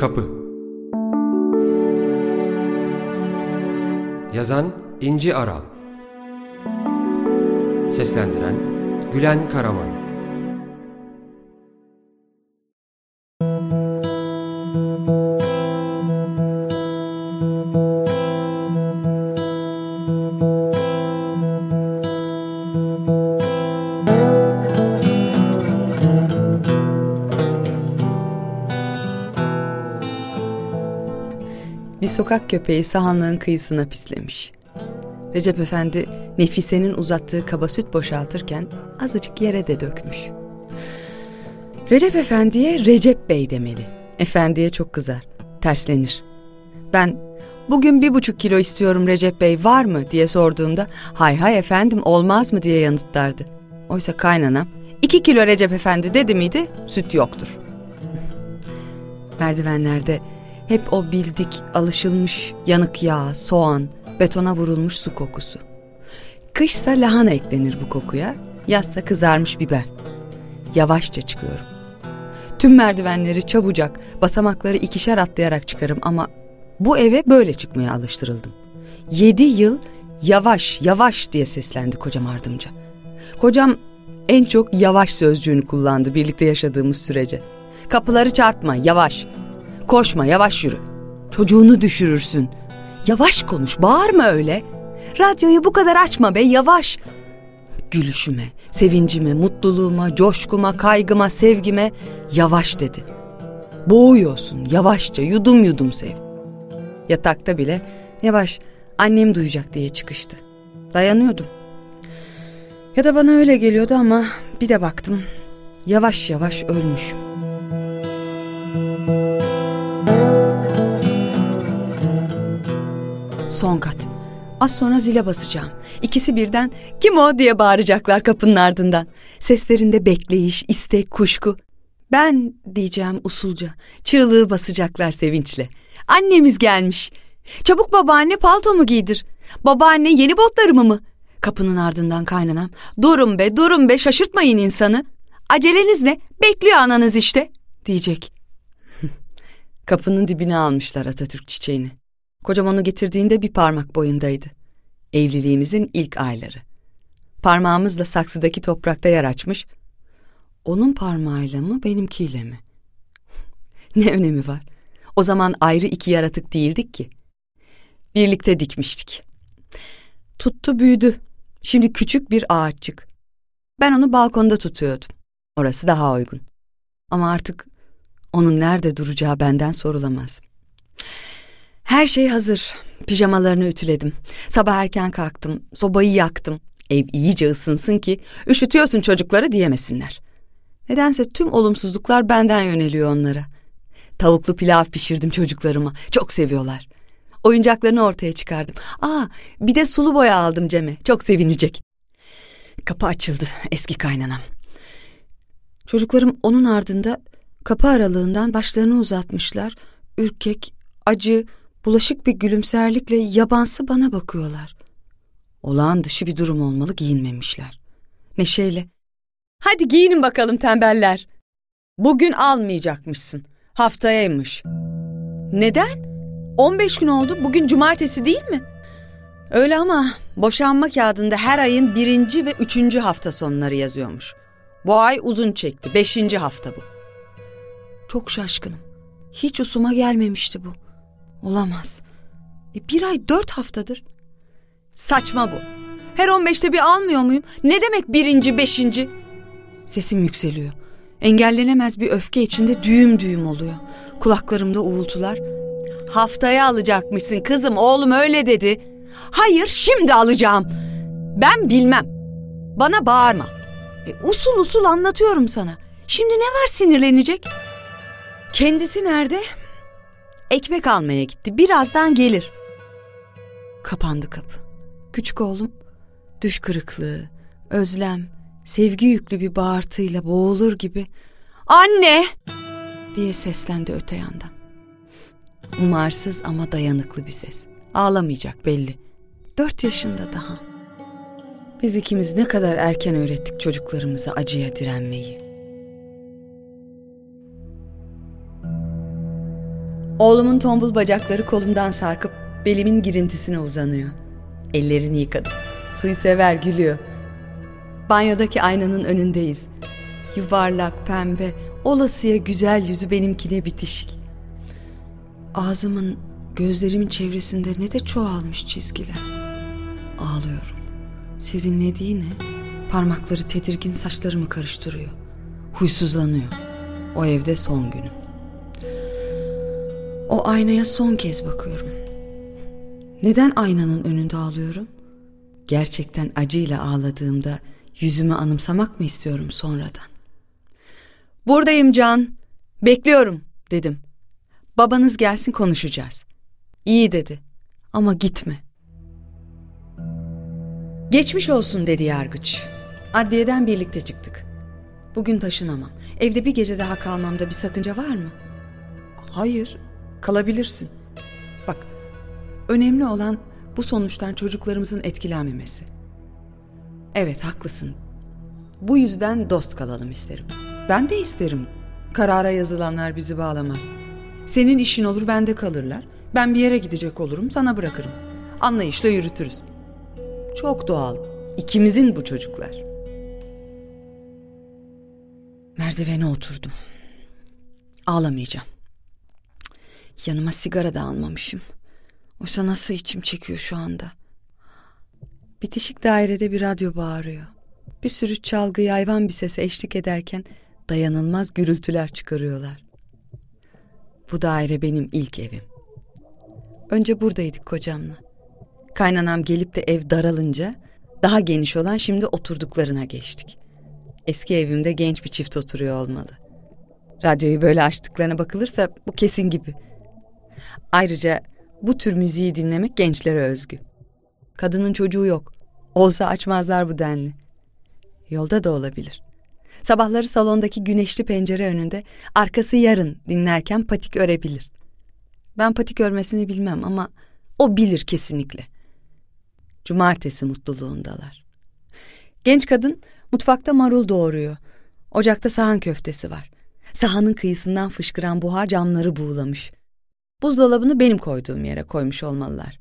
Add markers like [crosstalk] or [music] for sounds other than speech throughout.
Kapı. Yazan İnci Aral. Seslendiren Gülen Karaman Bir sokak köpeği sahanlığın kıyısına pislemiş. Recep Efendi Nefise'nin uzattığı kaba süt boşaltırken azıcık yere de dökmüş. Recep Efendi'ye Recep Bey demeli. Efendiye çok kızar, terslenir. Ben bugün bir buçuk kilo istiyorum Recep Bey var mı diye sorduğumda hay hay efendim olmaz mı diye yanıtlardı. Oysa kaynanam iki kilo Recep Efendi dedi miydi süt yoktur. [laughs] Merdivenlerde hep o bildik, alışılmış yanık yağ, soğan, betona vurulmuş su kokusu. Kışsa lahana eklenir bu kokuya, yazsa kızarmış biber. Yavaşça çıkıyorum. Tüm merdivenleri çabucak, basamakları ikişer atlayarak çıkarım ama bu eve böyle çıkmaya alıştırıldım. Yedi yıl yavaş yavaş diye seslendi kocam ardımca. Kocam en çok yavaş sözcüğünü kullandı birlikte yaşadığımız sürece. Kapıları çarpma, yavaş. Koşma, yavaş yürü. Çocuğunu düşürürsün. Yavaş konuş, bağırma öyle. Radyoyu bu kadar açma be, yavaş. Gülüşüme, sevincime, mutluluğuma, coşkuma, kaygıma, sevgime yavaş dedi. Boğuyorsun, yavaşça, yudum yudum sev. Yatakta bile yavaş, annem duyacak diye çıkıştı. Dayanıyordum. Ya da bana öyle geliyordu ama bir de baktım. Yavaş yavaş ölmüşüm. Son kat. Az sonra zile basacağım. İkisi birden kim o diye bağıracaklar kapının ardından. Seslerinde bekleyiş, istek, kuşku. Ben diyeceğim usulca. Çığlığı basacaklar sevinçle. Annemiz gelmiş. Çabuk babaanne paltomu giydir. Babaanne yeni botlarımı mı? Kapının ardından kaynanam. Durun be durun be şaşırtmayın insanı. Aceleniz ne? Bekliyor ananız işte diyecek. [laughs] Kapının dibine almışlar Atatürk çiçeğini. Kocam onu getirdiğinde bir parmak boyundaydı. Evliliğimizin ilk ayları. Parmağımızla saksıdaki toprakta yer açmış. Onun parmağıyla mı benimkiyle mi? [laughs] ne önemi var? O zaman ayrı iki yaratık değildik ki. Birlikte dikmiştik. Tuttu büyüdü. Şimdi küçük bir ağaççık. Ben onu balkonda tutuyordum. Orası daha uygun. Ama artık onun nerede duracağı benden sorulamaz. Her şey hazır. Pijamalarını ütüledim. Sabah erken kalktım. Sobayı yaktım. Ev iyice ısınsın ki üşütüyorsun çocukları diyemesinler. Nedense tüm olumsuzluklar benden yöneliyor onlara. Tavuklu pilav pişirdim çocuklarıma. Çok seviyorlar. Oyuncaklarını ortaya çıkardım. Aa, bir de sulu boya aldım Cem'e. Çok sevinecek. Kapı açıldı eski kaynanam. Çocuklarım onun ardında kapı aralığından başlarını uzatmışlar. Ürkek, acı, bulaşık bir gülümserlikle yabansı bana bakıyorlar. Olağan dışı bir durum olmalı giyinmemişler. Neşeyle. Hadi giyinin bakalım tembeller. Bugün almayacakmışsın. Haftayaymış. Neden? 15 gün oldu. Bugün cumartesi değil mi? Öyle ama boşanma kağıdında her ayın birinci ve üçüncü hafta sonları yazıyormuş. Bu ay uzun çekti. Beşinci hafta bu. Çok şaşkınım. Hiç usuma gelmemişti bu. Olamaz. E, bir ay dört haftadır. Saçma bu. Her on beşte bir almıyor muyum? Ne demek birinci, beşinci? Sesim yükseliyor. Engellenemez bir öfke içinde düğüm düğüm oluyor. Kulaklarımda uğultular. Haftaya alacakmışsın kızım oğlum öyle dedi. Hayır şimdi alacağım. Ben bilmem. Bana bağırma. E, usul usul anlatıyorum sana. Şimdi ne var sinirlenecek? Kendisi nerede? Ekmek almaya gitti. Birazdan gelir. Kapandı kapı. Küçük oğlum düş kırıklığı, özlem, sevgi yüklü bir bağırtıyla boğulur gibi "Anne!" diye seslendi öte yandan. Umarsız ama dayanıklı bir ses. Ağlamayacak belli. Dört yaşında daha. Biz ikimiz ne kadar erken öğrettik çocuklarımıza acıya direnmeyi. Oğlumun tombul bacakları kolumdan sarkıp belimin girintisine uzanıyor. Ellerini yıkadım. Suyu sever gülüyor. Banyodaki aynanın önündeyiz. Yuvarlak, pembe, olasıya güzel yüzü benimkine bitişik. Ağzımın, gözlerimin çevresinde ne de çoğalmış çizgiler. Ağlıyorum. Sezinlediği ne? Parmakları tedirgin saçlarımı karıştırıyor. Huysuzlanıyor. O evde son günüm. O aynaya son kez bakıyorum. Neden aynanın önünde ağlıyorum? Gerçekten acıyla ağladığımda yüzümü anımsamak mı istiyorum sonradan? Buradayım Can. Bekliyorum dedim. Babanız gelsin konuşacağız. İyi dedi. Ama gitme. Geçmiş olsun dedi yargıç. Adliyeden birlikte çıktık. Bugün taşınamam. Evde bir gece daha kalmamda bir sakınca var mı? Hayır, kalabilirsin. Bak, önemli olan bu sonuçtan çocuklarımızın etkilenmemesi. Evet, haklısın. Bu yüzden dost kalalım isterim. Ben de isterim. Karara yazılanlar bizi bağlamaz. Senin işin olur bende kalırlar. Ben bir yere gidecek olurum sana bırakırım. Anlayışla yürütürüz. Çok doğal. İkimizin bu çocuklar. Merdivene oturdum. Ağlamayacağım. Yanıma sigara da almamışım. Oysa nasıl içim çekiyor şu anda. Bitişik dairede bir radyo bağırıyor. Bir sürü çalgı yayvan bir sese eşlik ederken dayanılmaz gürültüler çıkarıyorlar. Bu daire benim ilk evim. Önce buradaydık kocamla. Kaynanam gelip de ev daralınca daha geniş olan şimdi oturduklarına geçtik. Eski evimde genç bir çift oturuyor olmalı. Radyoyu böyle açtıklarına bakılırsa bu kesin gibi. Ayrıca bu tür müziği dinlemek gençlere özgü. Kadının çocuğu yok. Olsa açmazlar bu denli. Yolda da olabilir. Sabahları salondaki güneşli pencere önünde arkası yarın dinlerken patik örebilir. Ben patik örmesini bilmem ama o bilir kesinlikle. Cumartesi mutluluğundalar. Genç kadın mutfakta marul doğuruyor. Ocakta sahan köftesi var. Sahanın kıyısından fışkıran buhar camları buğulamış. Buzdolabını benim koyduğum yere koymuş olmalılar.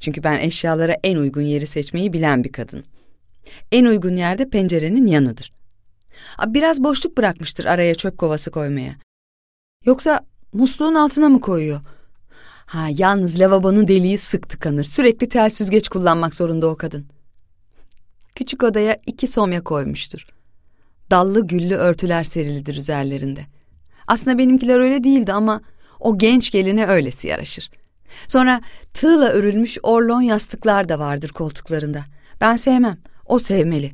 Çünkü ben eşyalara en uygun yeri seçmeyi bilen bir kadın. En uygun yerde pencerenin yanıdır. Biraz boşluk bırakmıştır araya çöp kovası koymaya. Yoksa musluğun altına mı koyuyor? Ha yalnız lavabonun deliği sık tıkanır. Sürekli tel süzgeç kullanmak zorunda o kadın. Küçük odaya iki somya koymuştur. Dallı güllü örtüler serilidir üzerlerinde. Aslında benimkiler öyle değildi ama o genç geline öylesi yaraşır. Sonra tığla örülmüş orlon yastıklar da vardır koltuklarında. Ben sevmem, o sevmeli.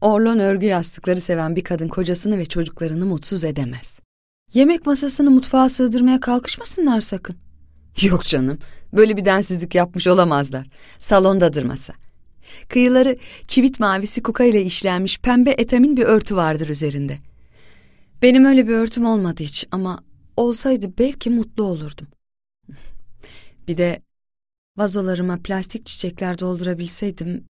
Orlon örgü yastıkları seven bir kadın kocasını ve çocuklarını mutsuz edemez. Yemek masasını mutfağa sığdırmaya kalkışmasınlar sakın. Yok canım, böyle bir densizlik yapmış olamazlar. Salondadır masa. Kıyıları çivit mavisi kuka ile işlenmiş pembe etamin bir örtü vardır üzerinde. Benim öyle bir örtüm olmadı hiç ama olsaydı belki mutlu olurdum. [laughs] Bir de vazolarıma plastik çiçekler doldurabilseydim.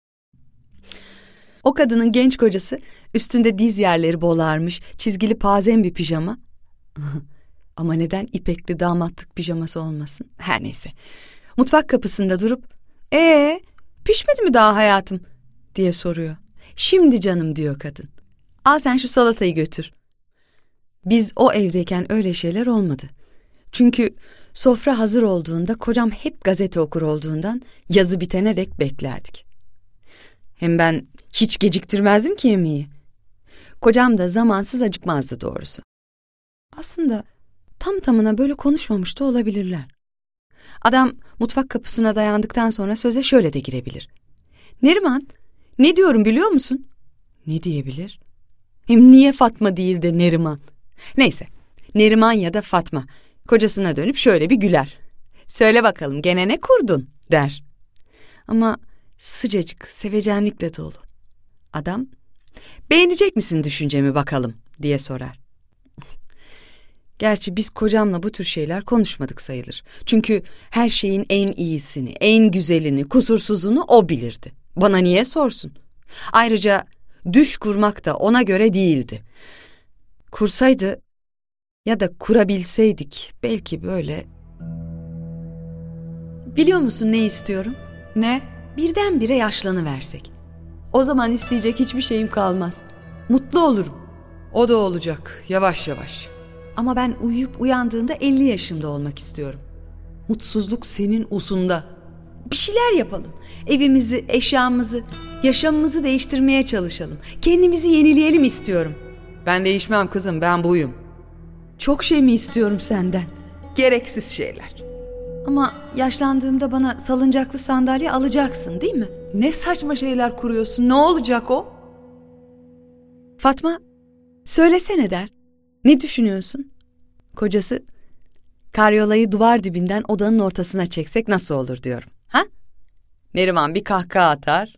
O kadının genç kocası üstünde diz yerleri bolarmış, çizgili pazen bir pijama. [laughs] Ama neden ipekli damatlık pijaması olmasın? Her neyse. Mutfak kapısında durup, ee pişmedi mi daha hayatım diye soruyor. Şimdi canım diyor kadın. Al sen şu salatayı götür. Biz o evdeyken öyle şeyler olmadı. Çünkü sofra hazır olduğunda kocam hep gazete okur olduğundan yazı bitene dek beklerdik. Hem ben hiç geciktirmezdim ki yemeği. Kocam da zamansız acıkmazdı doğrusu. Aslında tam tamına böyle konuşmamış da olabilirler. Adam mutfak kapısına dayandıktan sonra söze şöyle de girebilir. Neriman, ne diyorum biliyor musun? Ne diyebilir? Hem niye Fatma değil de Neriman? Neyse, Neriman ya da Fatma kocasına dönüp şöyle bir güler. Söyle bakalım gene ne kurdun der. Ama sıcacık, sevecenlikle dolu. Adam, beğenecek misin düşüncemi bakalım diye sorar. [laughs] Gerçi biz kocamla bu tür şeyler konuşmadık sayılır. Çünkü her şeyin en iyisini, en güzelini, kusursuzunu o bilirdi. Bana niye sorsun? Ayrıca düş kurmak da ona göre değildi. Kursaydı ya da kurabilseydik belki böyle Biliyor musun ne istiyorum? Ne? Birdenbire yaşlanıversek. O zaman isteyecek hiçbir şeyim kalmaz. Mutlu olurum. O da olacak yavaş yavaş. Ama ben uyuyup uyandığında 50 yaşında olmak istiyorum. Mutsuzluk senin usunda. Bir şeyler yapalım. Evimizi, eşyamızı, yaşamımızı değiştirmeye çalışalım. Kendimizi yenileyelim istiyorum. Ben değişmem kızım ben buyum. Çok şey mi istiyorum senden? Gereksiz şeyler. Ama yaşlandığımda bana salıncaklı sandalye alacaksın değil mi? Ne saçma şeyler kuruyorsun ne olacak o? Fatma, söylesene der. Ne düşünüyorsun? Kocası, karyolayı duvar dibinden odanın ortasına çeksek nasıl olur diyorum. Ha? Neriman bir kahkaha atar.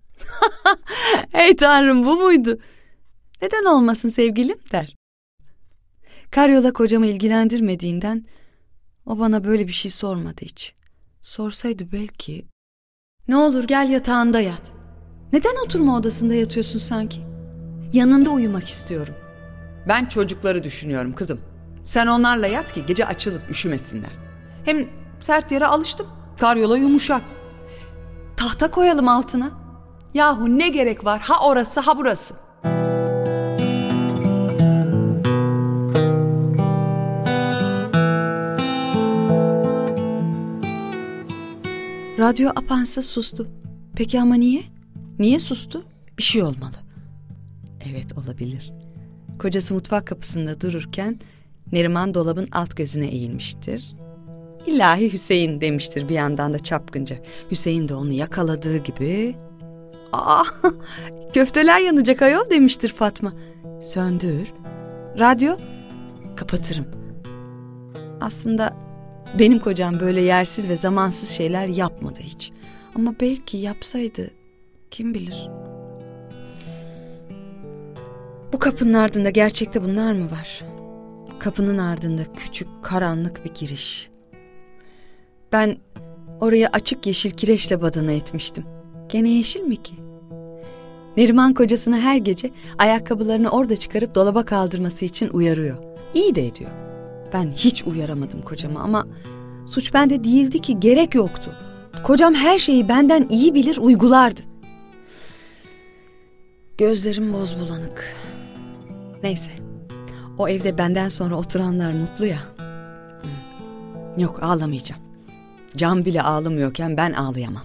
[laughs] hey tanrım bu muydu? Neden olmasın sevgilim der. Karyola kocamı ilgilendirmediğinden o bana böyle bir şey sormadı hiç. Sorsaydı belki... Ne olur gel yatağında yat. Neden oturma odasında yatıyorsun sanki? Yanında uyumak istiyorum. Ben çocukları düşünüyorum kızım. Sen onlarla yat ki gece açılıp üşümesinler. Hem sert yere alıştım. Karyola yumuşak. Tahta koyalım altına. Yahu ne gerek var ha orası ha burası. Radyo apansız sustu. Peki ama niye? Niye sustu? Bir şey olmalı. Evet olabilir. Kocası mutfak kapısında dururken Neriman dolabın alt gözüne eğilmiştir. İlahi Hüseyin demiştir bir yandan da çapkınca. Hüseyin de onu yakaladığı gibi... Aa, [laughs] köfteler yanacak ayol demiştir Fatma. Söndür. Radyo? Kapatırım. Aslında benim kocam böyle yersiz ve zamansız şeyler yapmadı hiç. Ama belki yapsaydı kim bilir. Bu kapının ardında gerçekte bunlar mı var? Kapının ardında küçük karanlık bir giriş. Ben oraya açık yeşil kireçle badana etmiştim. Gene yeşil mi ki? Neriman kocasını her gece ayakkabılarını orada çıkarıp dolaba kaldırması için uyarıyor. İyi de ediyor. Ben hiç uyaramadım kocama ama suç bende değildi ki gerek yoktu. Kocam her şeyi benden iyi bilir uygulardı. Gözlerim boz bulanık. Neyse. O evde benden sonra oturanlar mutlu ya. Yok ağlamayacağım. Can bile ağlamıyorken ben ağlayamam.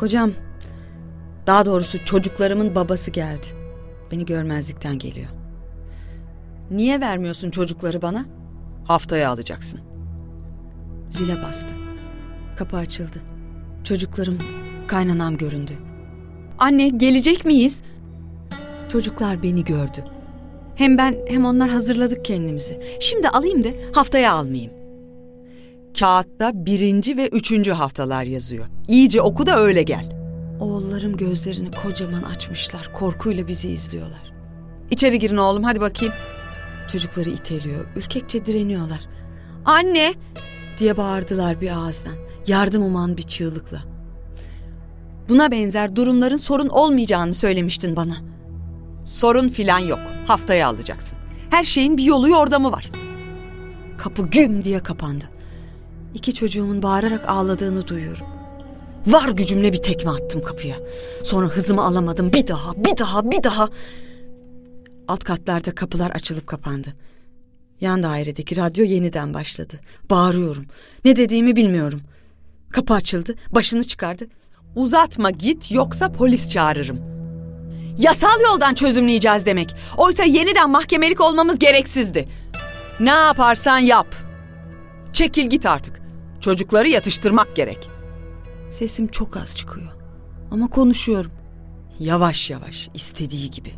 Kocam, daha doğrusu çocuklarımın babası geldi. Beni görmezlikten geliyor. Niye vermiyorsun çocukları bana? Haftaya alacaksın. Zile bastı. Kapı açıldı. Çocuklarım, kaynanam göründü. Anne gelecek miyiz? Çocuklar beni gördü. Hem ben hem onlar hazırladık kendimizi. Şimdi alayım da haftaya almayayım. Kağıtta birinci ve üçüncü haftalar yazıyor. İyice oku da öyle gel. Oğullarım gözlerini kocaman açmışlar. Korkuyla bizi izliyorlar. İçeri girin oğlum hadi bakayım. Çocukları iteliyor. Ürkekçe direniyorlar. Anne diye bağırdılar bir ağızdan. Yardım uman bir çığlıkla. Buna benzer durumların sorun olmayacağını söylemiştin bana. Sorun filan yok. Haftaya alacaksın. Her şeyin bir yolu yordamı var. Kapı güm diye kapandı. İki çocuğumun bağırarak ağladığını duyuyorum. Var gücümle bir tekme attım kapıya. Sonra hızımı alamadım. Bir daha, bir daha, bir daha. Alt katlarda kapılar açılıp kapandı. Yan dairedeki radyo yeniden başladı. Bağırıyorum. Ne dediğimi bilmiyorum. Kapı açıldı, başını çıkardı. Uzatma git yoksa polis çağırırım. Yasal yoldan çözümleyeceğiz demek. Oysa yeniden mahkemelik olmamız gereksizdi. Ne yaparsan yap. Çekil git artık. Çocukları yatıştırmak gerek. Sesim çok az çıkıyor. Ama konuşuyorum. Yavaş yavaş, istediği gibi.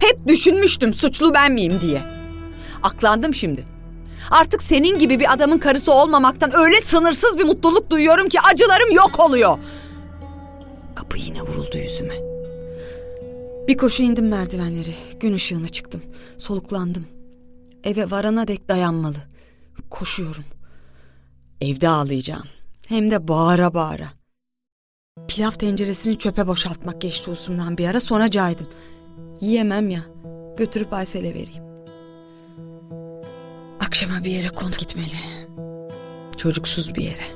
Hep düşünmüştüm suçlu ben miyim diye. Aklandım şimdi. Artık senin gibi bir adamın karısı olmamaktan öyle sınırsız bir mutluluk duyuyorum ki acılarım yok oluyor. Kapı yine vuruldu yüzüme. Bir koşu indim merdivenleri. Gün ışığına çıktım. Soluklandım. Eve varana dek dayanmalı. Koşuyorum. Evde ağlayacağım. Hem de bağıra bağıra. Pilav tenceresini çöpe boşaltmak geçti usumdan bir ara sonra caydım. Yiyemem ya. Götürüp Aysel'e vereyim. Akşama bir yere kont gitmeli. Çocuksuz bir yere.